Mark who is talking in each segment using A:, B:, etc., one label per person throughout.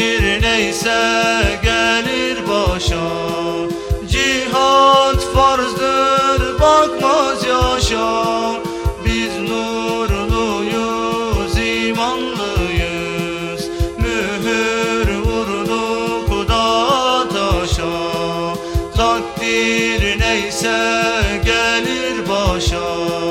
A: Takdir neyse gelir başa Cihat farzdır bakmaz yaşa. Biz nurluyuz imanlıyız. Mühür vurduk da taşa. Takdir neyse gelir başa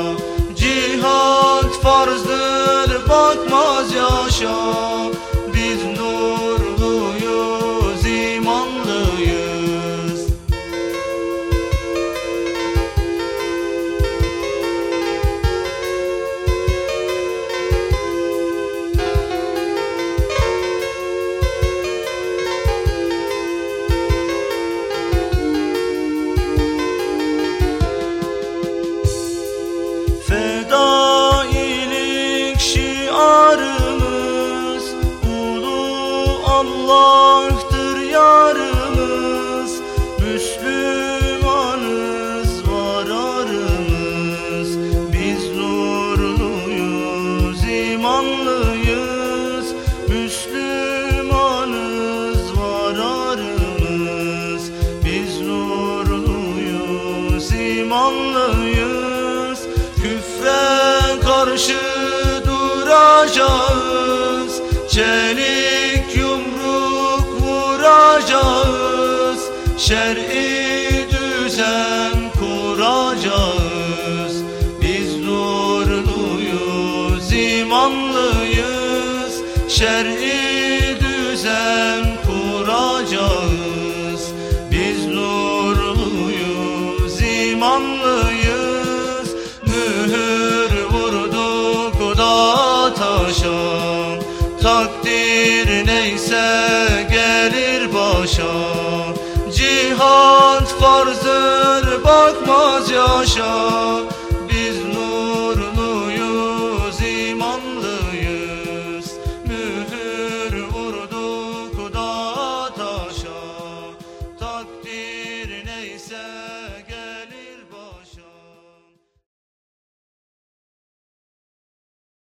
A: Allah'tır yarımız Müslümanız var arımız. Biz nurluyuz imanlıyız Müslümanız var arımız. Biz nurluyuz imanlıyız Küfre karşı duracağız. Çelik Şer'i düzen kuracağız. Biz nurluyuz, imanlıyız. Şer'i düzen kuracağız. Biz nurluyuz, imanlıyız. Mühür vurduk da taşa. Takdir neyse gelir başa cihat farzdır bakmaz yaşa. Biz nurluyuz imanlıyız. Mühür vurduk da taşa. Takdir neyse